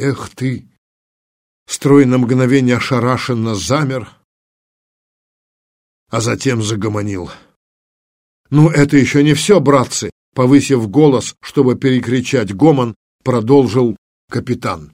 Эх ты! Строй на мгновение ошарашенно замер, а затем загомонил. «Ну, это еще не все, братцы!» Повысив голос, чтобы перекричать гомон, продолжил капитан.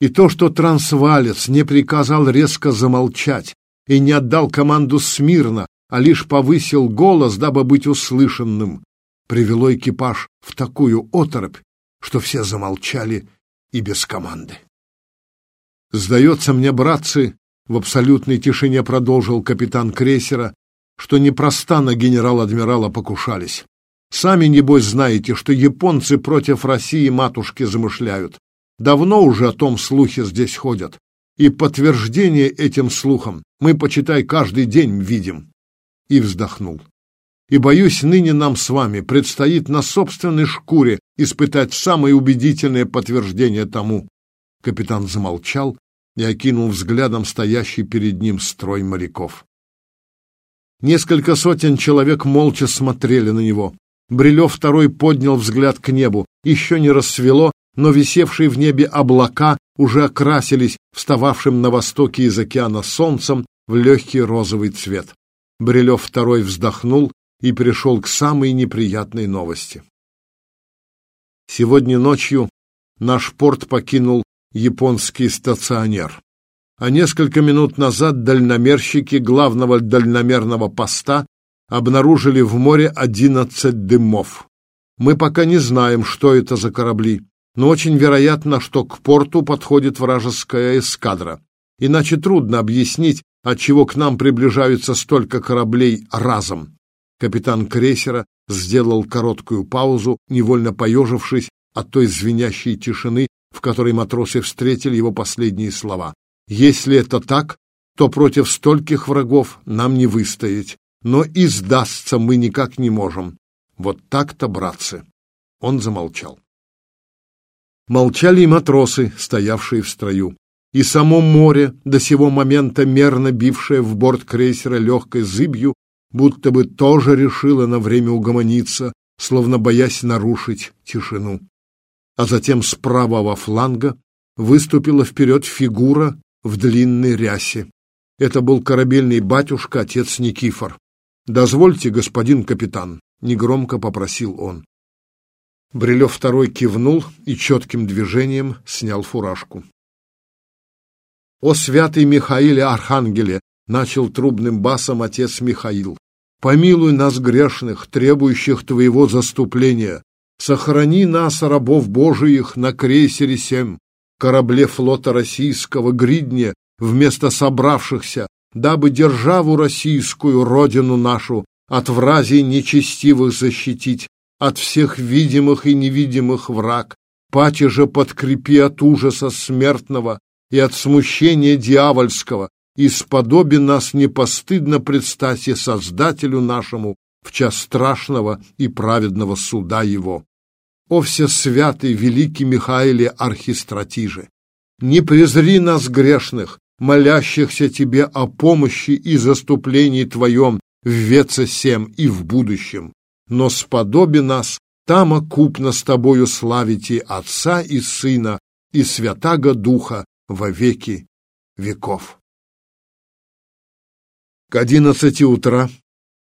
И то, что трансвалец не приказал резко замолчать и не отдал команду смирно, а лишь повысил голос, дабы быть услышанным, привело экипаж в такую оторопь, что все замолчали и без команды. «Сдается мне, братцы, — в абсолютной тишине продолжил капитан крейсера, — что непросто на генерал-адмирала покушались. Сами, небось, знаете, что японцы против России матушки замышляют. Давно уже о том слухи здесь ходят. И подтверждение этим слухам мы, почитай, каждый день видим. И вздохнул. И, боюсь, ныне нам с вами предстоит на собственной шкуре испытать самое убедительное подтверждение тому. Капитан замолчал и окинул взглядом стоящий перед ним строй моряков. Несколько сотен человек молча смотрели на него. Брилев второй поднял взгляд к небу. Еще не рассвело, но висевшие в небе облака уже окрасились встававшим на востоке из океана солнцем в легкий розовый цвет. Брилев второй вздохнул и пришел к самой неприятной новости. Сегодня ночью наш порт покинул японский стационер. А несколько минут назад дальномерщики главного дальномерного поста обнаружили в море 11 дымов. Мы пока не знаем, что это за корабли, но очень вероятно, что к порту подходит вражеская эскадра. Иначе трудно объяснить, отчего к нам приближаются столько кораблей разом. Капитан крейсера сделал короткую паузу, невольно поежившись от той звенящей тишины, в которой матросы встретили его последние слова. «Если это так, то против стольких врагов нам не выстоять но и сдастся мы никак не можем. Вот так-то, братцы. Он замолчал. Молчали и матросы, стоявшие в строю. И само море, до сего момента мерно бившее в борт крейсера легкой зыбью, будто бы тоже решило на время угомониться, словно боясь нарушить тишину. А затем с правого фланга выступила вперед фигура в длинной рясе. Это был корабельный батюшка, отец Никифор. «Дозвольте, господин капитан», — негромко попросил он. Брилев второй кивнул и четким движением снял фуражку. «О святый Михаиле Архангеле!» — начал трубным басом отец Михаил. «Помилуй нас, грешных, требующих твоего заступления. Сохрани нас, рабов Божиих, на крейсере семь, корабле флота российского Гридне, вместо собравшихся, дабы державу российскую, родину нашу, от вразий нечестивых защитить, от всех видимых и невидимых враг, паче же подкрепи от ужаса смертного и от смущения дьявольского, и сподоби нас непостыдно предстать и Создателю нашему в час страшного и праведного суда его. О всесвятый великий Михаиле Архистратиже! Не презри нас грешных, молящихся тебе о помощи и заступлении твоем в веце сем и в будущем, но сподоби нас там окупно с тобою славить и Отца и Сына и Святаго Духа во веки веков. К одиннадцати утра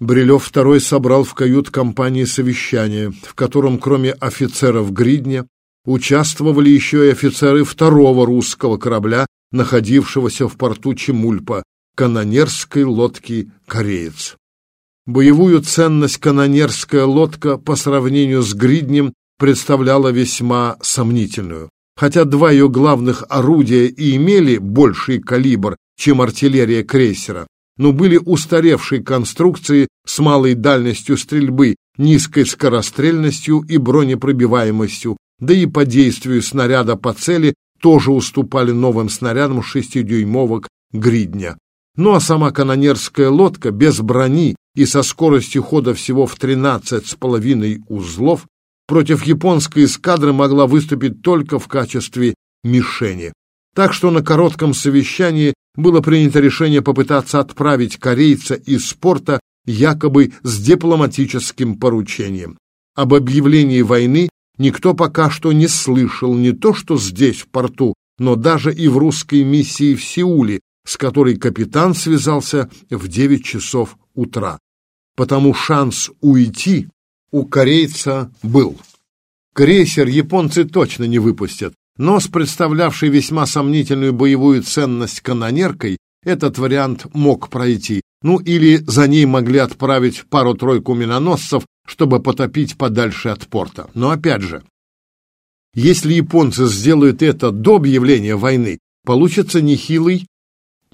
Брилев второй собрал в кают-компании совещание, в котором кроме офицеров Гридня участвовали еще и офицеры второго русского корабля находившегося в порту Чемульпа, канонерской лодки «Кореец». Боевую ценность канонерская лодка по сравнению с гриднем представляла весьма сомнительную. Хотя два ее главных орудия и имели больший калибр, чем артиллерия крейсера, но были устаревшей конструкции с малой дальностью стрельбы, низкой скорострельностью и бронепробиваемостью, да и по действию снаряда по цели тоже уступали новым снарядам шестидюймовок гридня. Ну а сама канонерская лодка без брони и со скоростью хода всего в тринадцать с половиной узлов против японской эскадры могла выступить только в качестве мишени. Так что на коротком совещании было принято решение попытаться отправить корейца из порта якобы с дипломатическим поручением. Об объявлении войны никто пока что не слышал не то что здесь, в порту, но даже и в русской миссии в Сеуле, с которой капитан связался в 9 часов утра. Потому шанс уйти у корейца был. Крейсер японцы точно не выпустят, но с представлявшей весьма сомнительную боевую ценность канонеркой этот вариант мог пройти. Ну или за ней могли отправить пару-тройку миноносцев, чтобы потопить подальше от порта. Но опять же, если японцы сделают это до объявления войны, получится нехилый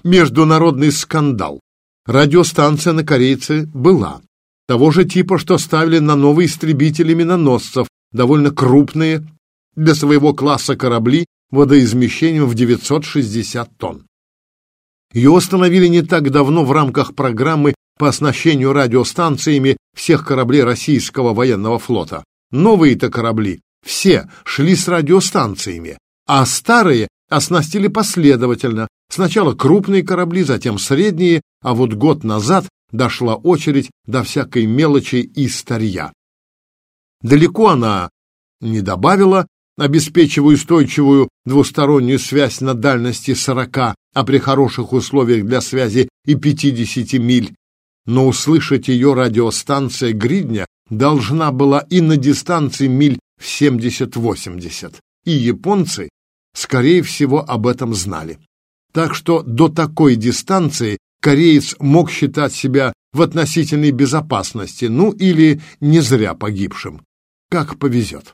международный скандал. Радиостанция на корейце была. Того же типа, что ставили на новые истребители миноносцев, довольно крупные для своего класса корабли водоизмещением в 960 тонн. Ее установили не так давно в рамках программы по оснащению радиостанциями всех кораблей российского военного флота. Новые-то корабли все шли с радиостанциями, а старые оснастили последовательно. Сначала крупные корабли, затем средние, а вот год назад дошла очередь до всякой мелочи и старья. Далеко она не добавила, обеспечивая устойчивую двустороннюю связь на дальности 40, а при хороших условиях для связи и 50 миль. Но услышать ее радиостанция Гридня должна была и на дистанции миль в 70-80. И японцы, скорее всего, об этом знали. Так что до такой дистанции кореец мог считать себя в относительной безопасности, ну или не зря погибшим. Как повезет.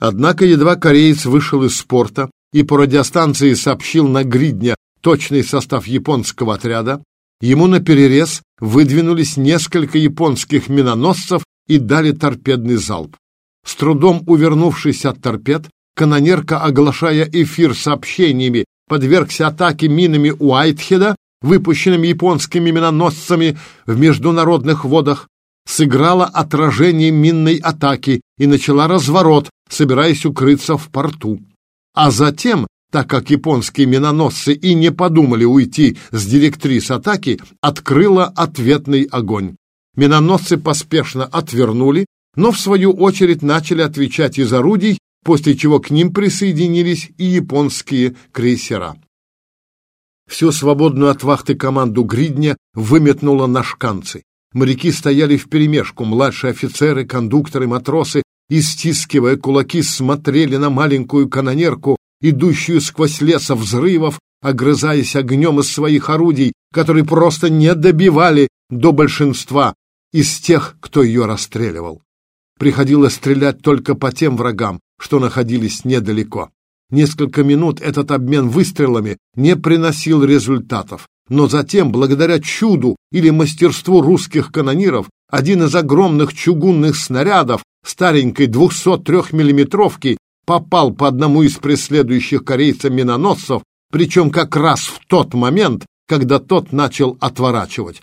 Однако едва кореец вышел из спорта и по радиостанции сообщил на гридня точный состав японского отряда, ему на перерез выдвинулись несколько японских миноносцев и дали торпедный залп. С трудом увернувшись от торпед, канонерка, оглашая эфир сообщениями, подвергся атаке минами Уайтхеда, выпущенными японскими миноносцами в международных водах, сыграла отражение минной атаки и начала разворот, собираясь укрыться в порту. А затем, так как японские миноносцы и не подумали уйти с директрис атаки, открыла ответный огонь. Миноносцы поспешно отвернули, но в свою очередь начали отвечать из орудий, после чего к ним присоединились и японские крейсера. Всю свободную от вахты команду Гридня выметнула на шканцы. Моряки стояли вперемешку, младшие офицеры, кондукторы, матросы, и, стискивая кулаки, смотрели на маленькую канонерку, идущую сквозь леса взрывов, огрызаясь огнем из своих орудий, которые просто не добивали до большинства из тех, кто ее расстреливал. Приходилось стрелять только по тем врагам, что находились недалеко. Несколько минут этот обмен выстрелами не приносил результатов, но затем, благодаря чуду или мастерству русских канониров, один из огромных чугунных снарядов старенькой 203-миллиметровки попал по одному из преследующих корейца миноносцев, причем как раз в тот момент, когда тот начал отворачивать.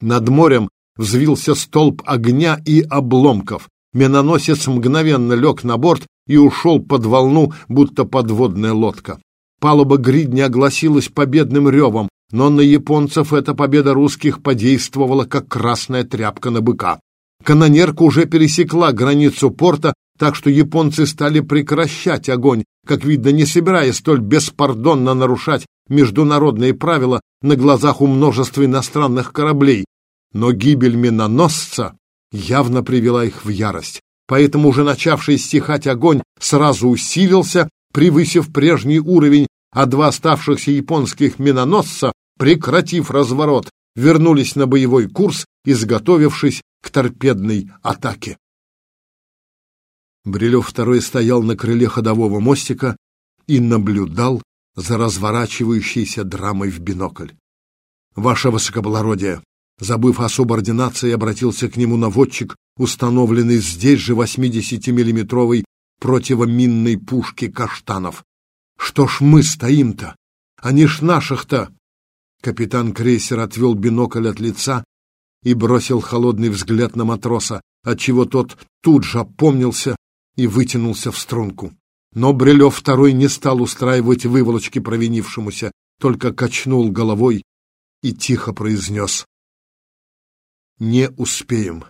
Над морем взвился столб огня и обломков. Миноносец мгновенно лег на борт и ушел под волну, будто подводная лодка. Палуба гридня огласилась победным ревом, но на японцев эта победа русских подействовала, как красная тряпка на быка. Канонерка уже пересекла границу порта, так что японцы стали прекращать огонь, как видно, не собираясь столь беспардонно нарушать международные правила на глазах у множества иностранных кораблей. Но гибель миноносца явно привела их в ярость. Поэтому уже начавший стихать огонь сразу усилился, превысив прежний уровень, а два оставшихся японских миноносца, прекратив разворот, вернулись на боевой курс, изготовившись к торпедной атаке. Брилев второй стоял на крыле ходового мостика и наблюдал за разворачивающейся драмой в бинокль. «Ваше высокоблагородие!» Забыв о субординации, обратился к нему наводчик, установленный здесь же 80-миллиметровой противоминной пушки «Каштанов». «Что ж мы стоим-то? Они ж наших-то!» Капитан крейсера отвел бинокль от лица и бросил холодный взгляд на матроса, отчего тот тут же опомнился и вытянулся в струнку. Но Брилев второй не стал устраивать выволочки провинившемуся, только качнул головой и тихо произнес. «Не успеем.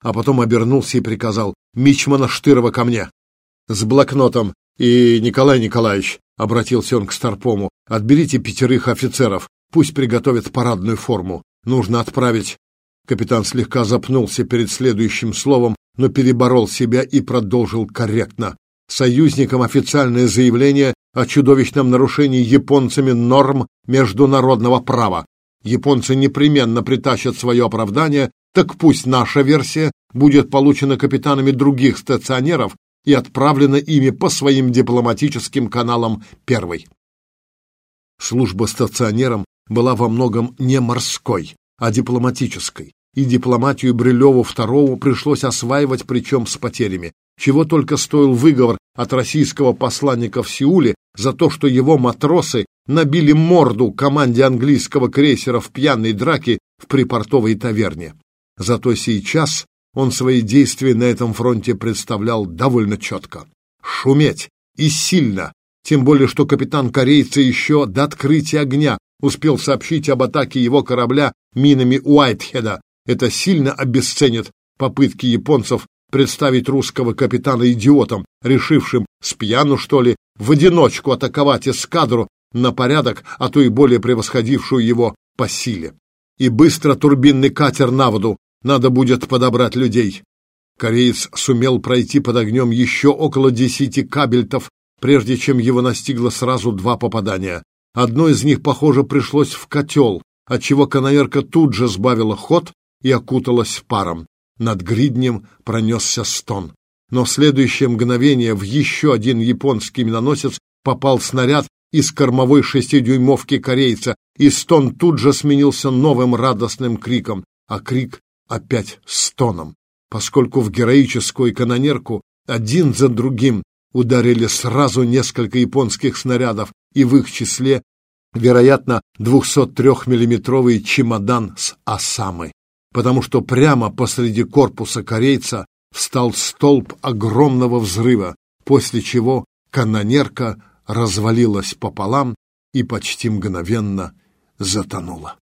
а потом обернулся и приказал «Мичмана Штырова ко мне!» «С блокнотом и Николай Николаевич», — обратился он к Старпому, «отберите пятерых офицеров, пусть приготовят парадную форму. Нужно отправить...» Капитан слегка запнулся перед следующим словом, но переборол себя и продолжил корректно. Союзникам официальное заявление о чудовищном нарушении японцами норм международного права. Японцы непременно притащат свое оправдание, так пусть наша версия будет получена капитанами других стационеров и отправлена ими по своим дипломатическим каналам первой. Служба стационером была во многом не морской, а дипломатической, и дипломатию Брилеву II пришлось осваивать, причем с потерями. Чего только стоил выговор от российского посланника в Сеуле за то, что его матросы набили морду команде английского крейсера в пьяной драке в припортовой таверне. Зато сейчас он свои действия на этом фронте представлял довольно четко. Шуметь и сильно, тем более что капитан корейца еще до открытия огня успел сообщить об атаке его корабля минами Уайтхеда. Это сильно обесценит попытки японцев представить русского капитана идиотом, решившим с пьяну, что ли, в одиночку атаковать эскадру на порядок, а то и более превосходившую его по силе. И быстро турбинный катер на воду, надо будет подобрать людей. Кореец сумел пройти под огнем еще около десяти кабельтов, прежде чем его настигло сразу два попадания. Одно из них, похоже, пришлось в котел, отчего канаерка тут же сбавила ход и окуталась паром. Над гриднем пронесся стон. Но в следующее мгновение в еще один японский миноносец попал снаряд из кормовой шестидюймовки корейца, и стон тут же сменился новым радостным криком, а крик опять стоном, поскольку в героическую канонерку один за другим ударили сразу несколько японских снарядов, и в их числе, вероятно, 203-миллиметровый чемодан с осамы, потому что прямо посреди корпуса корейца встал столб огромного взрыва, после чего канонерка развалилась пополам и почти мгновенно затонула.